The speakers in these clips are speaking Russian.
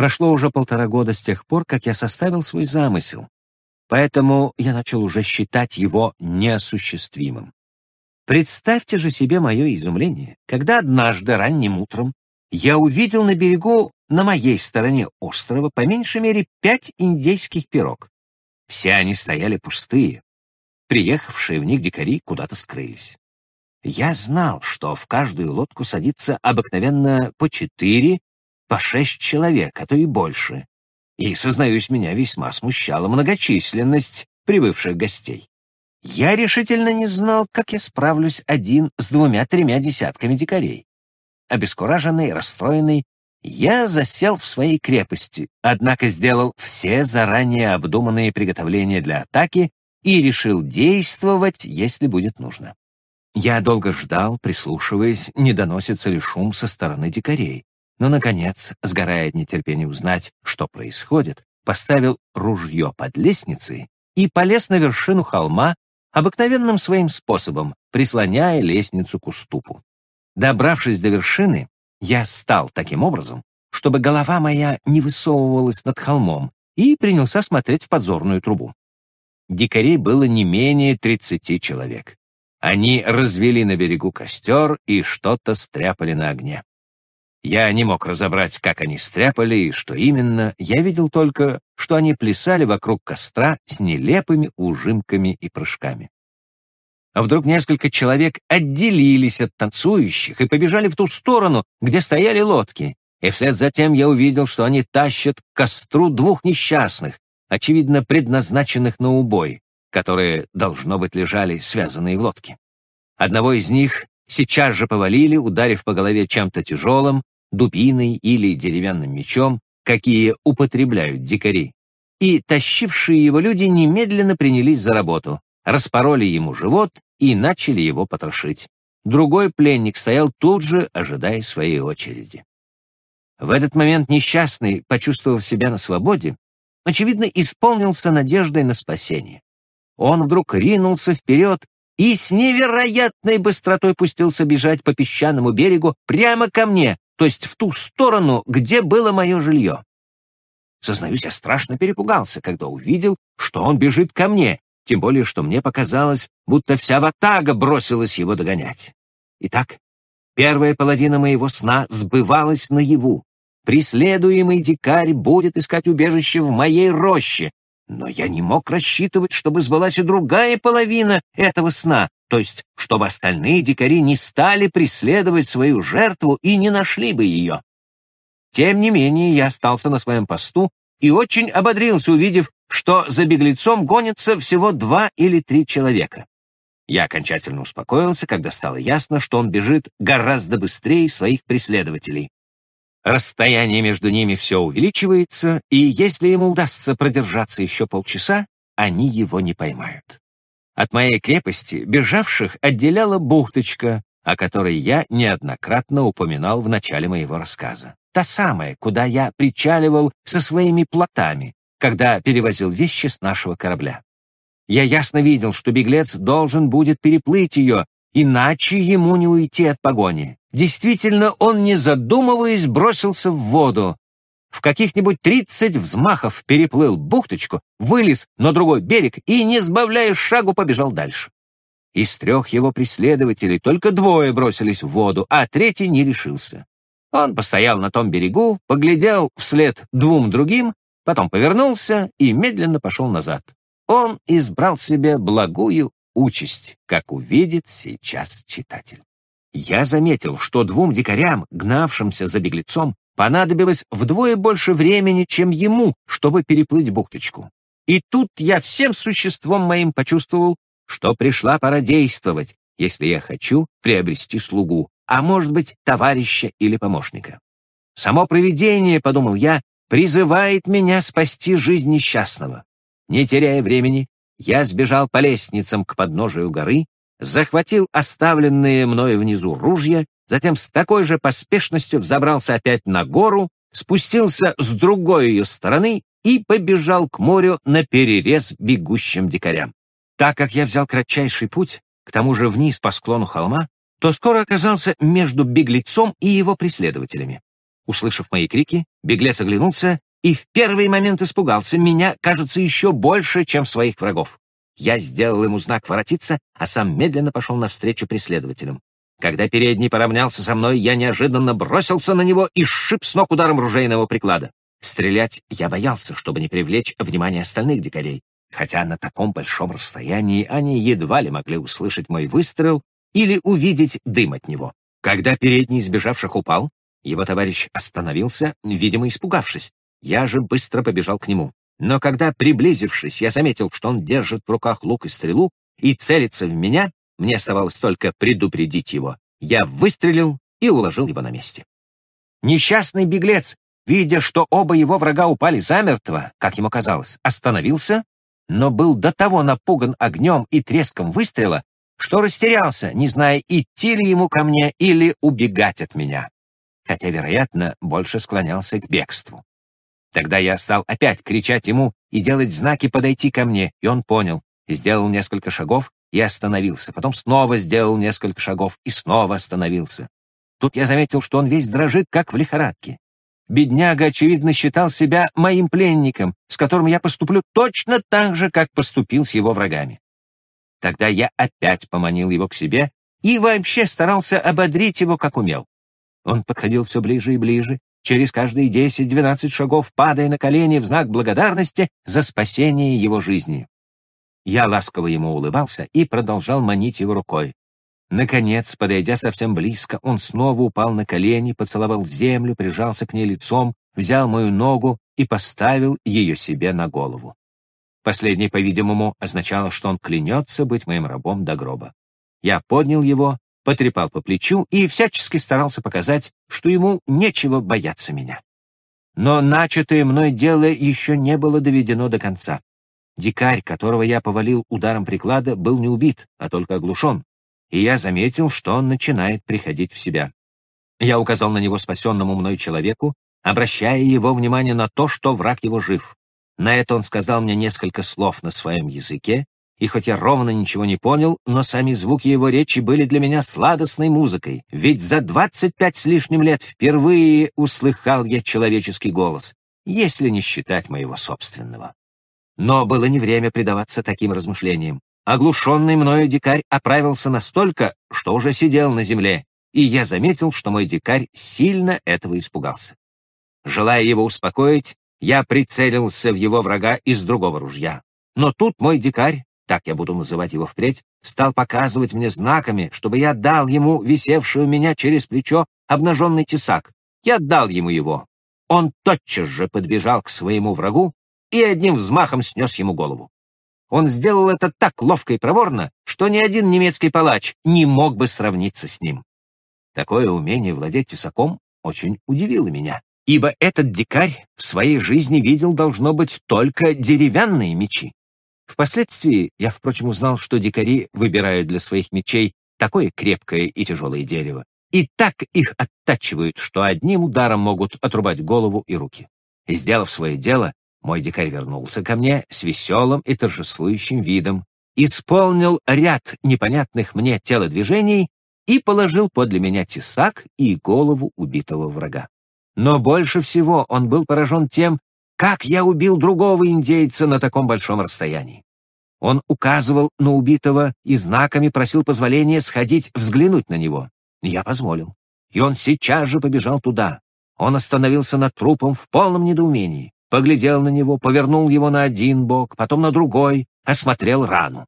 Прошло уже полтора года с тех пор, как я составил свой замысел, поэтому я начал уже считать его неосуществимым. Представьте же себе мое изумление, когда однажды ранним утром я увидел на берегу на моей стороне острова по меньшей мере пять индейских пирог. Все они стояли пустые. Приехавшие в них дикари куда-то скрылись. Я знал, что в каждую лодку садится обыкновенно по четыре, по шесть человек, а то и больше. И, сознаюсь, меня весьма смущала многочисленность прибывших гостей. Я решительно не знал, как я справлюсь один с двумя-тремя десятками дикарей. Обескураженный, расстроенный, я засел в своей крепости, однако сделал все заранее обдуманные приготовления для атаки и решил действовать, если будет нужно. Я долго ждал, прислушиваясь, не доносится ли шум со стороны дикарей. Но, наконец, сгорая от нетерпения узнать, что происходит, поставил ружье под лестницей и полез на вершину холма обыкновенным своим способом, прислоняя лестницу к уступу. Добравшись до вершины, я стал таким образом, чтобы голова моя не высовывалась над холмом, и принялся смотреть в подзорную трубу. Дикарей было не менее тридцати человек. Они развели на берегу костер и что-то стряпали на огне. Я не мог разобрать, как они стряпали и что именно, я видел только, что они плясали вокруг костра с нелепыми ужимками и прыжками. А вдруг несколько человек отделились от танцующих и побежали в ту сторону, где стояли лодки, и вслед за тем я увидел, что они тащат к костру двух несчастных, очевидно предназначенных на убой, которые, должно быть, лежали связанные в лодке. Одного из них сейчас же повалили, ударив по голове чем-то тяжелым, дубиной или деревянным мечом, какие употребляют дикари. И тащившие его люди немедленно принялись за работу, распороли ему живот и начали его потрошить. Другой пленник стоял тут же, ожидая своей очереди. В этот момент несчастный, почувствовав себя на свободе, очевидно, исполнился надеждой на спасение. Он вдруг ринулся вперед и с невероятной быстротой пустился бежать по песчаному берегу прямо ко мне, то есть в ту сторону, где было мое жилье. Сознаюсь, я страшно перепугался, когда увидел, что он бежит ко мне, тем более, что мне показалось, будто вся ватага бросилась его догонять. Итак, первая половина моего сна сбывалась наяву. Преследуемый дикарь будет искать убежище в моей роще, но я не мог рассчитывать, чтобы сбылась и другая половина этого сна, то есть чтобы остальные дикари не стали преследовать свою жертву и не нашли бы ее. Тем не менее, я остался на своем посту и очень ободрился, увидев, что за беглецом гонятся всего два или три человека. Я окончательно успокоился, когда стало ясно, что он бежит гораздо быстрее своих преследователей. Расстояние между ними все увеличивается, и если ему удастся продержаться еще полчаса, они его не поймают. От моей крепости бежавших отделяла бухточка, о которой я неоднократно упоминал в начале моего рассказа. Та самая, куда я причаливал со своими плотами, когда перевозил вещи с нашего корабля. Я ясно видел, что беглец должен будет переплыть ее, иначе ему не уйти от погони. Действительно, он, не задумываясь, бросился в воду, в каких-нибудь тридцать взмахов переплыл бухточку, вылез на другой берег и, не сбавляя шагу, побежал дальше. Из трех его преследователей только двое бросились в воду, а третий не решился. Он постоял на том берегу, поглядел вслед двум другим, потом повернулся и медленно пошел назад. Он избрал себе благую участь, как увидит сейчас читатель. Я заметил, что двум дикарям, гнавшимся за беглецом, понадобилось вдвое больше времени, чем ему, чтобы переплыть бухточку. И тут я всем существом моим почувствовал, что пришла пора действовать, если я хочу приобрести слугу, а может быть, товарища или помощника. Само провидение, подумал я, призывает меня спасти жизнь несчастного. Не теряя времени, я сбежал по лестницам к подножию горы, захватил оставленные мною внизу ружья затем с такой же поспешностью взобрался опять на гору, спустился с другой ее стороны и побежал к морю на перерез бегущим дикарям. Так как я взял кратчайший путь, к тому же вниз по склону холма, то скоро оказался между беглецом и его преследователями. Услышав мои крики, беглец оглянулся и в первый момент испугался меня, кажется, еще больше, чем своих врагов. Я сделал ему знак воротиться, а сам медленно пошел навстречу преследователям. Когда передний поравнялся со мной, я неожиданно бросился на него и сшиб с ног ударом ружейного приклада. Стрелять я боялся, чтобы не привлечь внимание остальных дикарей, хотя на таком большом расстоянии они едва ли могли услышать мой выстрел или увидеть дым от него. Когда передний из бежавших упал, его товарищ остановился, видимо, испугавшись. Я же быстро побежал к нему. Но когда, приблизившись, я заметил, что он держит в руках лук и стрелу и целится в меня, мне оставалось только предупредить его. Я выстрелил и уложил его на месте. Несчастный беглец, видя, что оба его врага упали замертво, как ему казалось, остановился, но был до того напуган огнем и треском выстрела, что растерялся, не зная, идти ли ему ко мне или убегать от меня, хотя, вероятно, больше склонялся к бегству. Тогда я стал опять кричать ему и делать знаки подойти ко мне, и он понял, сделал несколько шагов и остановился, потом снова сделал несколько шагов и снова остановился. Тут я заметил, что он весь дрожит, как в лихорадке. Бедняга, очевидно, считал себя моим пленником, с которым я поступлю точно так же, как поступил с его врагами. Тогда я опять поманил его к себе и вообще старался ободрить его, как умел. Он подходил все ближе и ближе, через каждые 10-12 шагов падая на колени в знак благодарности за спасение его жизни. Я ласково ему улыбался и продолжал манить его рукой. Наконец, подойдя совсем близко, он снова упал на колени, поцеловал землю, прижался к ней лицом, взял мою ногу и поставил ее себе на голову. Последнее, по-видимому, означало, что он клянется быть моим рабом до гроба. Я поднял его потрепал по плечу и всячески старался показать, что ему нечего бояться меня. Но начатое мной дело еще не было доведено до конца. Дикарь, которого я повалил ударом приклада, был не убит, а только оглушен, и я заметил, что он начинает приходить в себя. Я указал на него спасенному мной человеку, обращая его внимание на то, что враг его жив. На это он сказал мне несколько слов на своем языке, и хоть я ровно ничего не понял, но сами звуки его речи были для меня сладостной музыкой, ведь за двадцать пять с лишним лет впервые услыхал я человеческий голос, если не считать моего собственного. Но было не время предаваться таким размышлениям. Оглушенный мною дикарь оправился настолько, что уже сидел на земле, и я заметил, что мой дикарь сильно этого испугался. Желая его успокоить, я прицелился в его врага из другого ружья. Но тут мой дикарь так я буду называть его впредь, стал показывать мне знаками, чтобы я дал ему висевший у меня через плечо обнаженный тесак. Я дал ему его. Он тотчас же подбежал к своему врагу и одним взмахом снес ему голову. Он сделал это так ловко и проворно, что ни один немецкий палач не мог бы сравниться с ним. Такое умение владеть тесаком очень удивило меня, ибо этот дикарь в своей жизни видел, должно быть, только деревянные мечи. Впоследствии я, впрочем, узнал, что дикари выбирают для своих мечей такое крепкое и тяжелое дерево, и так их оттачивают, что одним ударом могут отрубать голову и руки. И, сделав свое дело, мой дикарь вернулся ко мне с веселым и торжествующим видом, исполнил ряд непонятных мне телодвижений и положил подле меня тесак и голову убитого врага. Но больше всего он был поражен тем, как я убил другого индейца на таком большом расстоянии? Он указывал на убитого и знаками просил позволения сходить взглянуть на него. Я позволил. И он сейчас же побежал туда. Он остановился над трупом в полном недоумении, поглядел на него, повернул его на один бок, потом на другой, осмотрел рану.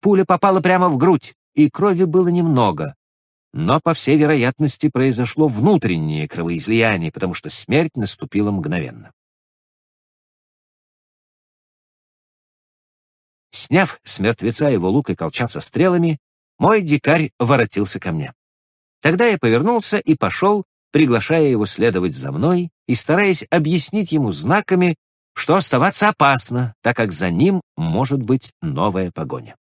Пуля попала прямо в грудь, и крови было немного. Но, по всей вероятности, произошло внутреннее кровоизлияние, потому что смерть наступила мгновенно. Сняв с мертвеца его лук и колчан со стрелами, мой дикарь воротился ко мне. Тогда я повернулся и пошел, приглашая его следовать за мной и стараясь объяснить ему знаками, что оставаться опасно, так как за ним может быть новая погоня.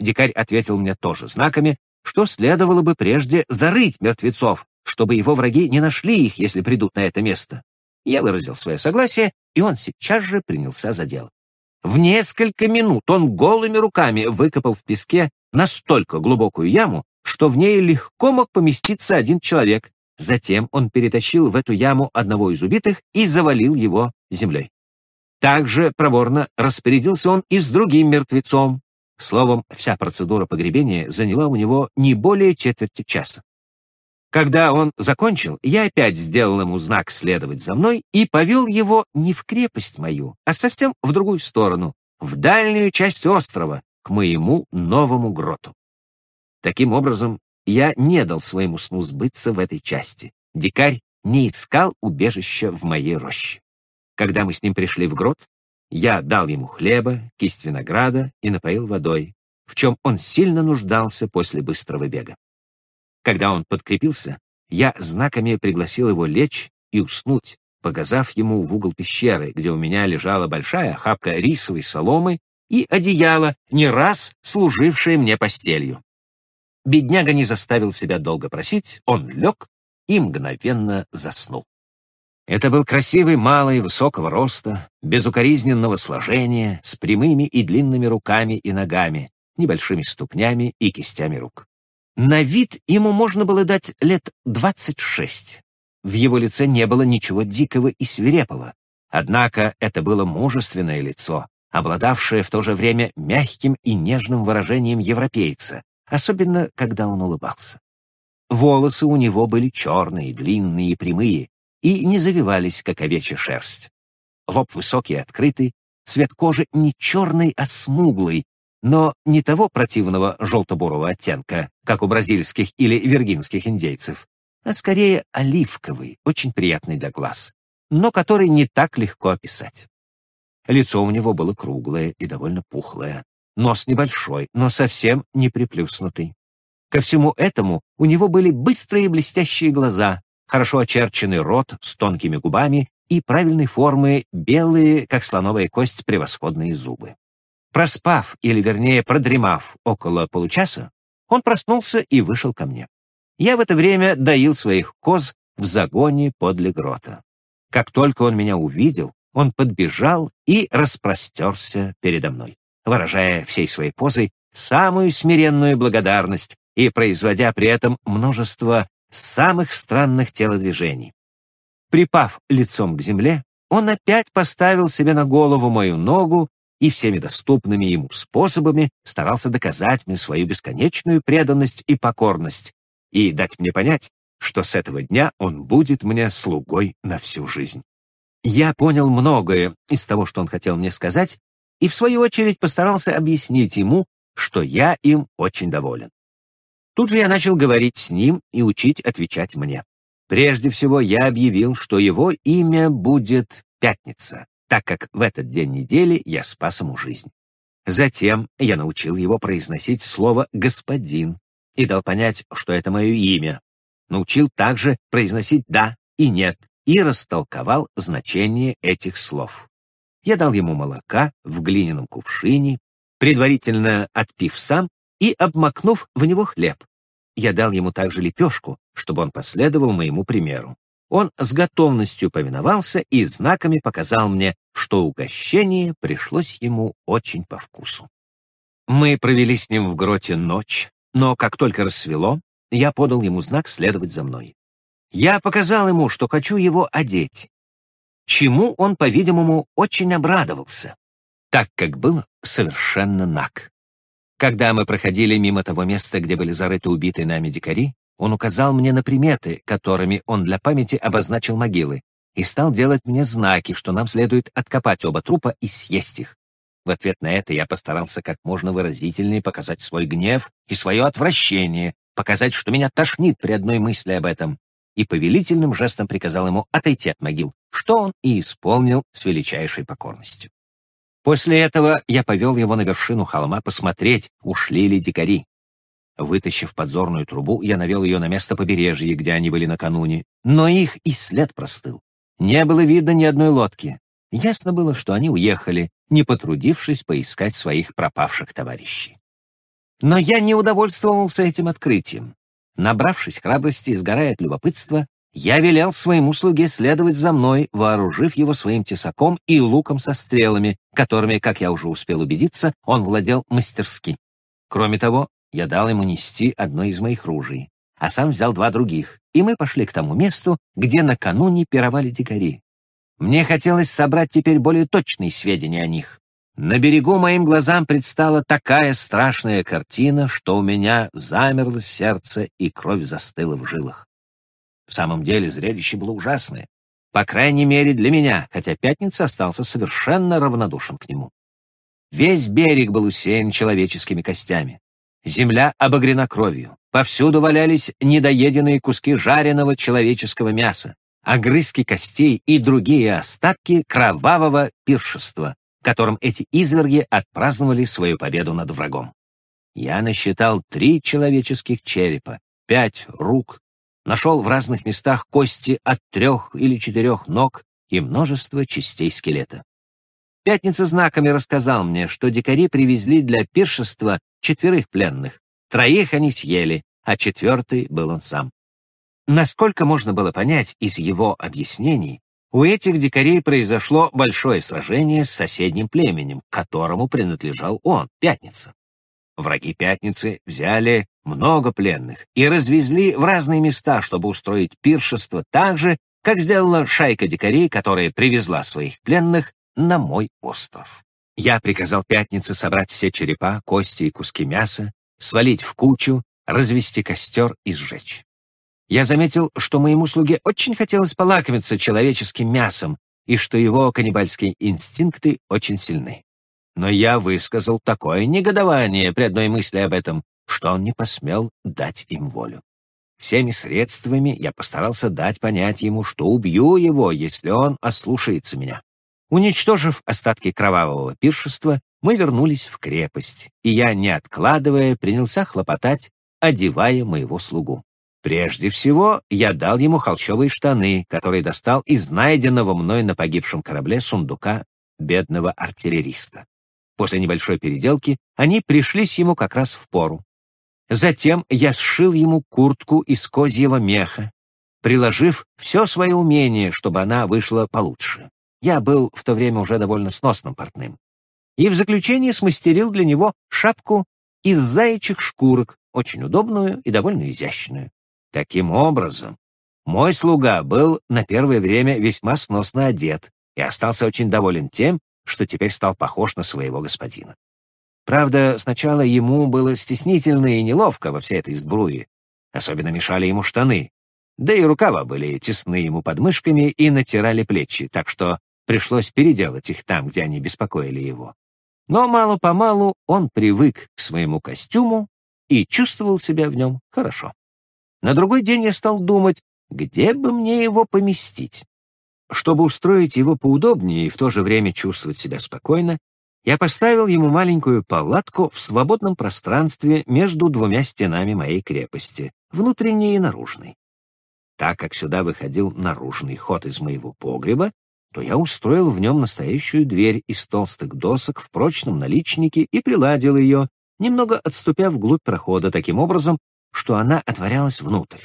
Дикарь ответил мне тоже знаками, что следовало бы прежде зарыть мертвецов, чтобы его враги не нашли их, если придут на это место. Я выразил свое согласие, и он сейчас же принялся за дело. В несколько минут он голыми руками выкопал в песке настолько глубокую яму, что в ней легко мог поместиться один человек, Затем он перетащил в эту яму одного из убитых и завалил его землей. Также проворно распорядился он и с другим мертвецом. Словом, вся процедура погребения заняла у него не более четверти часа. Когда он закончил, я опять сделал ему знак следовать за мной и повел его не в крепость мою, а совсем в другую сторону, в дальнюю часть острова, к моему новому гроту. Таким образом, я не дал своему сну сбыться в этой части. Дикарь не искал убежища в моей роще. Когда мы с ним пришли в грот, я дал ему хлеба, кисть винограда и напоил водой, в чем он сильно нуждался после быстрого бега. Когда он подкрепился, я знаками пригласил его лечь и уснуть, показав ему в угол пещеры, где у меня лежала большая охапка рисовой соломы и одеяло, не раз служившее мне постелью. Бедняга не заставил себя долго просить, он лег и мгновенно заснул. Это был красивый малый высокого роста, безукоризненного сложения, с прямыми и длинными руками и ногами, небольшими ступнями и кистями рук. На вид ему можно было дать лет двадцать шесть. В его лице не было ничего дикого и свирепого. Однако это было мужественное лицо, обладавшее в то же время мягким и нежным выражением европейца, особенно когда он улыбался. Волосы у него были черные, длинные и прямые, и не завивались, как овечья шерсть. Лоб высокий и открытый, цвет кожи не черный, а смуглый, но не того противного желто-бурого оттенка, как у бразильских или виргинских индейцев, а скорее оливковый, очень приятный для глаз, но который не так легко описать. Лицо у него было круглое и довольно пухлое, Нос небольшой, но совсем не приплюснутый. Ко всему этому у него были быстрые блестящие глаза, хорошо очерченный рот с тонкими губами и правильной формы белые, как слоновая кость, превосходные зубы. Проспав, или вернее продремав около получаса, он проснулся и вышел ко мне. Я в это время доил своих коз в загоне подле грота. Как только он меня увидел, он подбежал и распростерся передо мной выражая всей своей позой самую смиренную благодарность и производя при этом множество самых странных телодвижений. Припав лицом к земле, он опять поставил себе на голову мою ногу и всеми доступными ему способами старался доказать мне свою бесконечную преданность и покорность и дать мне понять, что с этого дня он будет мне слугой на всю жизнь. Я понял многое из того, что он хотел мне сказать, и, в свою очередь, постарался объяснить ему, что я им очень доволен. Тут же я начал говорить с ним и учить отвечать мне. Прежде всего, я объявил, что его имя будет Пятница, так как в этот день недели я спас ему жизнь. Затем я научил его произносить слово «господин» и дал понять, что это мое имя. Научил также произносить «да» и «нет» и растолковал значение этих слов. Я дал ему молока в глиняном кувшине, предварительно отпив сам и обмакнув в него хлеб. Я дал ему также лепешку, чтобы он последовал моему примеру. Он с готовностью повиновался и знаками показал мне, что угощение пришлось ему очень по вкусу. Мы провели с ним в гроте ночь, но как только рассвело, я подал ему знак следовать за мной. Я показал ему, что хочу его одеть, чему он, по-видимому, очень обрадовался, так как был совершенно наг. Когда мы проходили мимо того места, где были зарыты убитые нами дикари, он указал мне на приметы, которыми он для памяти обозначил могилы, и стал делать мне знаки, что нам следует откопать оба трупа и съесть их. В ответ на это я постарался как можно выразительнее показать свой гнев и свое отвращение, показать, что меня тошнит при одной мысли об этом, и повелительным жестом приказал ему отойти от могил, что он и исполнил с величайшей покорностью. После этого я повел его на вершину холма посмотреть, ушли ли дикари. Вытащив подзорную трубу, я навел ее на место побережья, где они были накануне, но их и след простыл. Не было видно ни одной лодки. Ясно было, что они уехали, не потрудившись поискать своих пропавших товарищей. Но я не удовольствовался этим открытием. Набравшись храбрости и сгорая от любопытства, я велел своему слуге следовать за мной, вооружив его своим тесаком и луком со стрелами, которыми, как я уже успел убедиться, он владел мастерски. Кроме того, я дал ему нести одно из моих ружей. а сам взял два других, и мы пошли к тому месту, где накануне пировали дикари. Мне хотелось собрать теперь более точные сведения о них. На берегу моим глазам предстала такая страшная картина, что у меня замерло сердце и кровь застыла в жилах. В самом деле зрелище было ужасное. По крайней мере для меня, хотя Пятница остался совершенно равнодушен к нему. Весь берег был усеян человеческими костями. Земля обогрена кровью. Повсюду валялись недоеденные куски жареного человеческого мяса, огрызки костей и другие остатки кровавого пиршества, которым эти изверги отпраздновали свою победу над врагом. Я насчитал три человеческих черепа, пять рук, нашел в разных местах кости от трех или четырех ног и множество частей скелета. Пятница знаками рассказал мне, что дикари привезли для пиршества четверых пленных. Троих они съели, а четвертый был он сам. Насколько можно было понять из его объяснений, у этих дикарей произошло большое сражение с соседним племенем, которому принадлежал он, Пятница. Враги Пятницы взяли много пленных и развезли в разные места, чтобы устроить пиршество так же, как сделала шайка дикарей, которая привезла своих пленных на мой остров. Я приказал Пятнице собрать все черепа, кости и куски мяса, свалить в кучу, развести костер и сжечь. Я заметил, что моему слуге очень хотелось полакомиться человеческим мясом и что его каннибальские инстинкты очень сильны. Но я высказал такое негодование при одной мысли об этом, что он не посмел дать им волю. Всеми средствами я постарался дать понять ему, что убью его, если он ослушается меня. Уничтожив остатки кровавого пиршества, мы вернулись в крепость, и я, не откладывая, принялся хлопотать, одевая моего слугу. Прежде всего, я дал ему холщовые штаны, которые достал из найденного мной на погибшем корабле сундука бедного артиллериста. После небольшой переделки они пришлись ему как раз в пору. Затем я сшил ему куртку из козьего меха, приложив все свое умение, чтобы она вышла получше. Я был в то время уже довольно сносным портным. И в заключение смастерил для него шапку из заячьих шкурок, очень удобную и довольно изящную. Таким образом, мой слуга был на первое время весьма сносно одет и остался очень доволен тем, что теперь стал похож на своего господина. Правда, сначала ему было стеснительно и неловко во всей этой сбруе. Особенно мешали ему штаны. Да и рукава были тесны ему под мышками и натирали плечи, так что пришлось переделать их там, где они беспокоили его. Но мало-помалу он привык к своему костюму и чувствовал себя в нем хорошо. На другой день я стал думать, где бы мне его поместить. Чтобы устроить его поудобнее и в то же время чувствовать себя спокойно, я поставил ему маленькую палатку в свободном пространстве между двумя стенами моей крепости, внутренней и наружной. Так как сюда выходил наружный ход из моего погреба, то я устроил в нем настоящую дверь из толстых досок в прочном наличнике и приладил ее, немного отступя вглубь прохода таким образом, что она отворялась внутрь.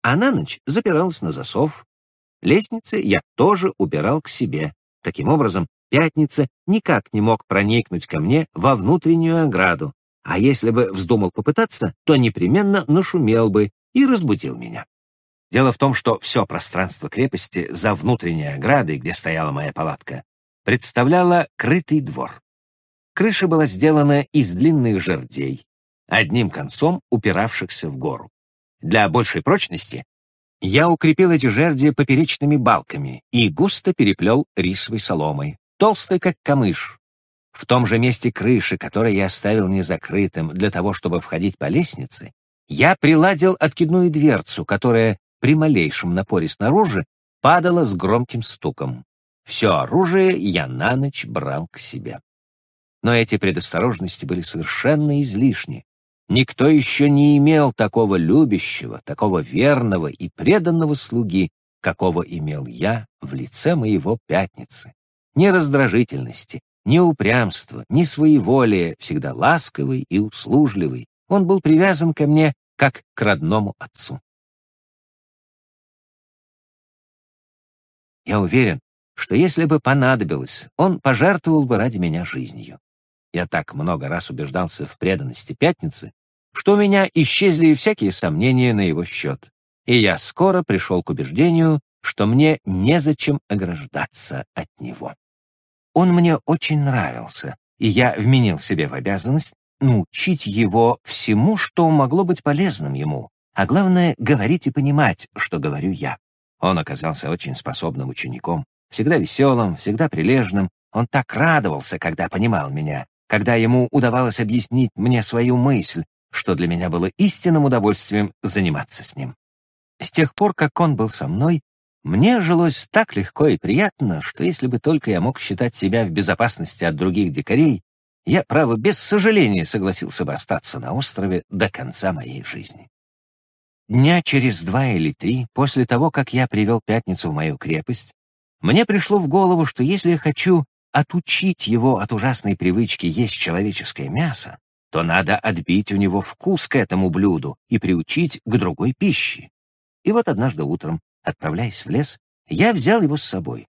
А на ночь запиралась на засов. Лестницы я тоже убирал к себе. Таким образом, Пятница никак не мог проникнуть ко мне во внутреннюю ограду, а если бы вздумал попытаться, то непременно нашумел бы и разбудил меня. Дело в том, что все пространство крепости за внутренней оградой, где стояла моя палатка, представляло крытый двор. Крыша была сделана из длинных жердей, одним концом упиравшихся в гору. Для большей прочности я укрепил эти жерди поперечными балками и густо переплел рисовой соломой, толстый, как камыш. В том же месте крыши, которое я оставил незакрытым для того, чтобы входить по лестнице, я приладил откидную дверцу, которая при малейшем напоре снаружи падала с громким стуком. Все оружие я на ночь брал к себе. Но эти предосторожности были совершенно излишни. Никто еще не имел такого любящего, такого верного и преданного слуги, какого имел я в лице моего пятницы ни раздражительности, ни упрямства, ни своеволия, всегда ласковый и услужливый. Он был привязан ко мне, как к родному отцу. Я уверен, что если бы понадобилось, он пожертвовал бы ради меня жизнью. Я так много раз убеждался в преданности Пятницы, что у меня исчезли всякие сомнения на его счет, и я скоро пришел к убеждению, что мне незачем ограждаться от него. Он мне очень нравился, и я вменил себе в обязанность научить его всему, что могло быть полезным ему, а главное — говорить и понимать, что говорю я. Он оказался очень способным учеником, всегда веселым, всегда прилежным. Он так радовался, когда понимал меня, когда ему удавалось объяснить мне свою мысль, что для меня было истинным удовольствием заниматься с ним. С тех пор, как он был со мной, мне жилось так легко и приятно, что если бы только я мог считать себя в безопасности от других дикарей, я, право, без сожаления согласился бы остаться на острове до конца моей жизни. Дня через два или три, после того, как я привел пятницу в мою крепость, мне пришло в голову, что если я хочу отучить его от ужасной привычки есть человеческое мясо, то надо отбить у него вкус к этому блюду и приучить к другой пище. И вот однажды утром, отправляясь в лес, я взял его с собой.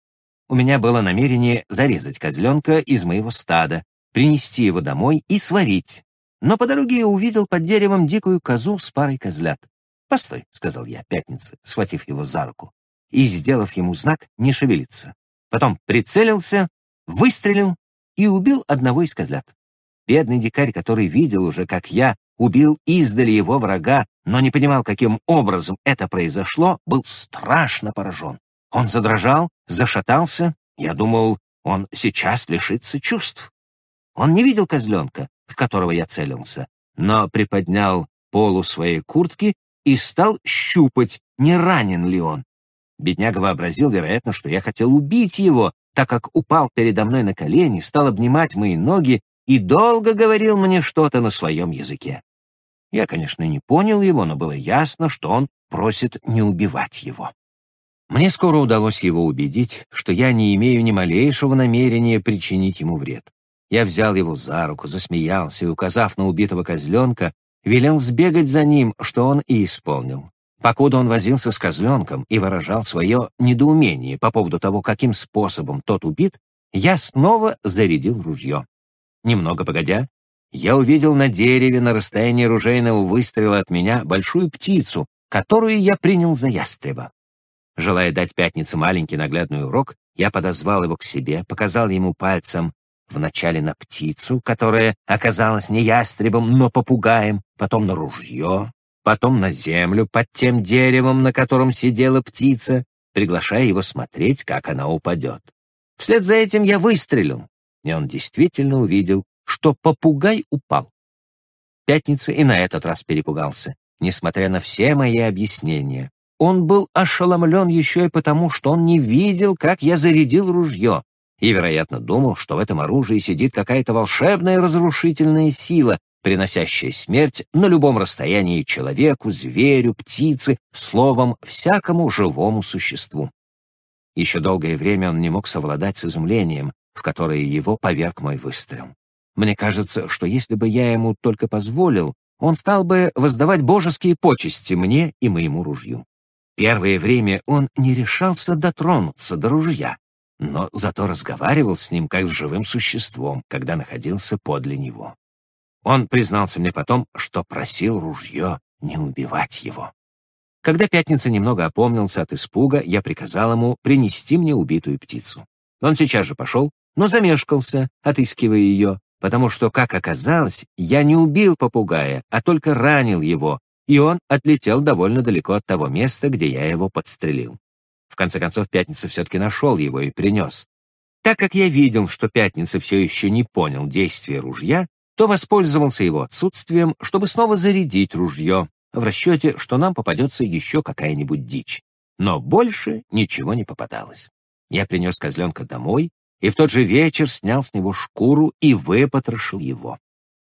У меня было намерение зарезать козленка из моего стада, принести его домой и сварить. Но по дороге я увидел под деревом дикую козу с парой козлят. «Постой», — сказал я, пятница, схватив его за руку, и, сделав ему знак, не шевелиться. Потом прицелился, выстрелил и убил одного из козлят. Бедный дикарь, который видел уже, как я убил издали его врага, но не понимал, каким образом это произошло, был страшно поражен. Он задрожал, зашатался. Я думал, он сейчас лишится чувств. Он не видел козленка, в которого я целился, но приподнял полу своей куртки и стал щупать, не ранен ли он. Бедняга вообразил, вероятно, что я хотел убить его, так как упал передо мной на колени, стал обнимать мои ноги и долго говорил мне что-то на своем языке. Я, конечно, не понял его, но было ясно, что он просит не убивать его. Мне скоро удалось его убедить, что я не имею ни малейшего намерения причинить ему вред. Я взял его за руку, засмеялся и, указав на убитого козленка, велел сбегать за ним, что он и исполнил. Покуда он возился с козленком и выражал свое недоумение по поводу того, каким способом тот убит, я снова зарядил ружье. Немного погодя, я увидел на дереве на расстоянии ружейного выстрела от меня большую птицу, которую я принял за ястреба. Желая дать пятнице маленький наглядный урок, я подозвал его к себе, показал ему пальцем Вначале на птицу, которая оказалась не ястребом, но попугаем, потом на ружье, потом на землю под тем деревом, на котором сидела птица, приглашая его смотреть, как она упадет. Вслед за этим я выстрелил, и он действительно увидел, что попугай упал. Пятница и на этот раз перепугался, несмотря на все мои объяснения. Он был ошеломлен еще и потому, что он не видел, как я зарядил ружье, и, вероятно, думал, что в этом оружии сидит какая-то волшебная разрушительная сила, приносящая смерть на любом расстоянии человеку, зверю, птице, словом, всякому живому существу. Еще долгое время он не мог совладать с изумлением, в которое его поверг мой выстрел. Мне кажется, что если бы я ему только позволил, он стал бы воздавать божеские почести мне и моему ружью. Первое время он не решался дотронуться до ружья, но зато разговаривал с ним как с живым существом, когда находился подле него. Он признался мне потом, что просил ружье не убивать его. Когда Пятница немного опомнился от испуга, я приказал ему принести мне убитую птицу. Он сейчас же пошел, но замешкался, отыскивая ее, потому что, как оказалось, я не убил попугая, а только ранил его, и он отлетел довольно далеко от того места, где я его подстрелил. В конце концов, Пятница все-таки нашел его и принес. Так как я видел, что Пятница все еще не понял действия ружья, то воспользовался его отсутствием, чтобы снова зарядить ружье, в расчете, что нам попадется еще какая-нибудь дичь. Но больше ничего не попадалось. Я принес козленка домой и в тот же вечер снял с него шкуру и выпотрошил его.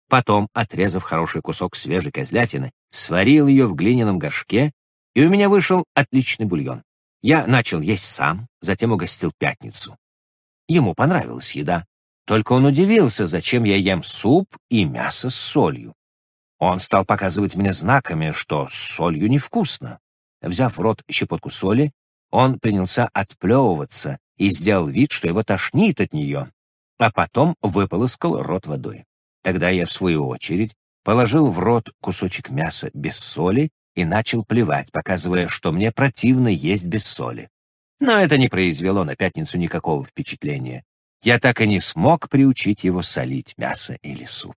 Потом, отрезав хороший кусок свежей козлятины, сварил ее в глиняном горшке, и у меня вышел отличный бульон. Я начал есть сам, затем угостил пятницу. Ему понравилась еда, только он удивился, зачем я ем суп и мясо с солью. Он стал показывать мне знаками, что с солью невкусно. Взяв в рот щепотку соли, он принялся отплевываться и сделал вид, что его тошнит от нее, а потом выполоскал рот водой. Тогда я, в свою очередь, положил в рот кусочек мяса без соли и начал плевать, показывая, что мне противно есть без соли. Но это не произвело на пятницу никакого впечатления. Я так и не смог приучить его солить мясо или суп.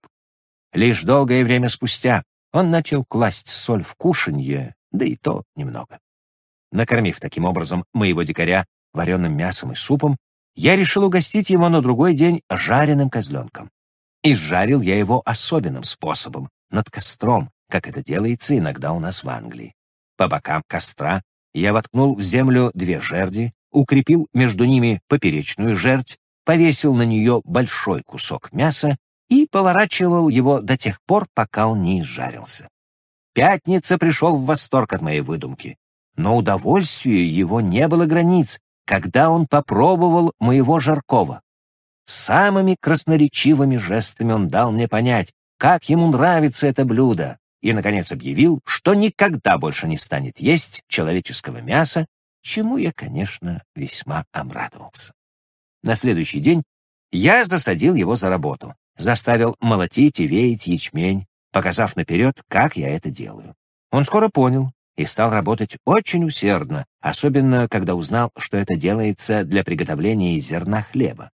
Лишь долгое время спустя он начал класть соль в кушанье, да и то немного. Накормив таким образом моего дикаря вареным мясом и супом, я решил угостить его на другой день жареным козленком. И жарил я его особенным способом, над костром, как это делается иногда у нас в Англии. По бокам костра я воткнул в землю две жерди, укрепил между ними поперечную жердь, повесил на нее большой кусок мяса и поворачивал его до тех пор, пока он не изжарился. Пятница пришел в восторг от моей выдумки, но удовольствию его не было границ, когда он попробовал моего жаркого. Самыми красноречивыми жестами он дал мне понять, как ему нравится это блюдо, и, наконец, объявил, что никогда больше не станет есть человеческого мяса, чему я, конечно, весьма обрадовался. На следующий день я засадил его за работу, заставил молотить и веять ячмень, показав наперед, как я это делаю. Он скоро понял и стал работать очень усердно, особенно когда узнал, что это делается для приготовления зерна хлеба.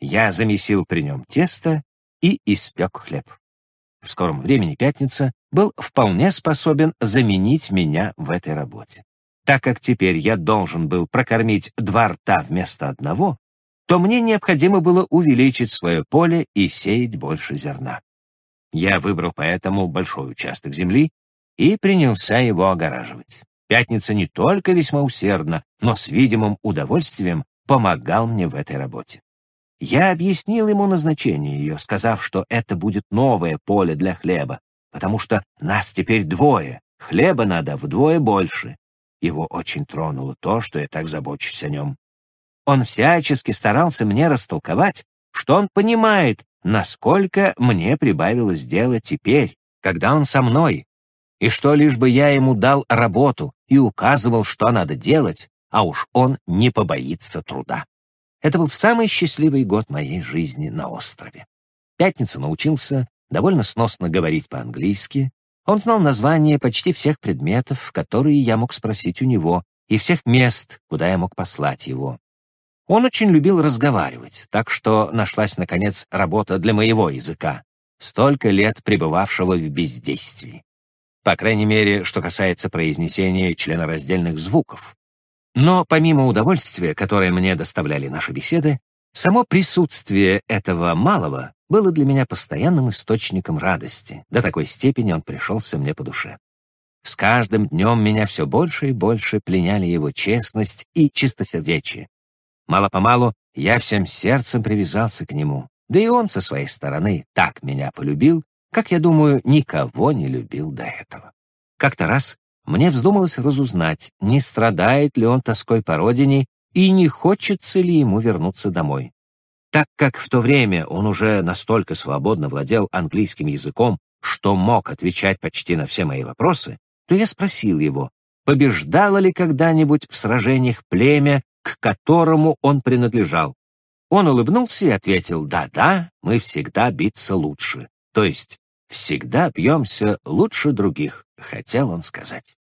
Я замесил при нем тесто и испек хлеб. В скором времени Пятница был вполне способен заменить меня в этой работе. Так как теперь я должен был прокормить два рта вместо одного, то мне необходимо было увеличить свое поле и сеять больше зерна. Я выбрал поэтому большой участок земли и принялся его огораживать. Пятница не только весьма усердно, но с видимым удовольствием помогал мне в этой работе. Я объяснил ему назначение ее, сказав, что это будет новое поле для хлеба, потому что нас теперь двое, хлеба надо вдвое больше. Его очень тронуло то, что я так забочусь о нем. Он всячески старался мне растолковать, что он понимает, насколько мне прибавилось дела теперь, когда он со мной, и что лишь бы я ему дал работу и указывал, что надо делать, а уж он не побоится труда. Это был самый счастливый год моей жизни на острове. Пятница научился довольно сносно говорить по-английски. Он знал названия почти всех предметов, которые я мог спросить у него, и всех мест, куда я мог послать его. Он очень любил разговаривать, так что нашлась, наконец, работа для моего языка, столько лет пребывавшего в бездействии. По крайней мере, что касается произнесения членораздельных звуков. Но помимо удовольствия, которое мне доставляли наши беседы, само присутствие этого малого было для меня постоянным источником радости. До такой степени он пришелся мне по душе. С каждым днем меня все больше и больше пленяли его честность и чистосердечие. Мало-помалу я всем сердцем привязался к нему, да и он со своей стороны так меня полюбил, как, я думаю, никого не любил до этого. Как-то раз мне вздумалось разузнать, не страдает ли он тоской по родине и не хочется ли ему вернуться домой. Так как в то время он уже настолько свободно владел английским языком, что мог отвечать почти на все мои вопросы, то я спросил его, побеждало ли когда-нибудь в сражениях племя, к которому он принадлежал. Он улыбнулся и ответил, «Да-да, мы всегда биться лучше, то есть всегда бьемся лучше других», хотел он сказать.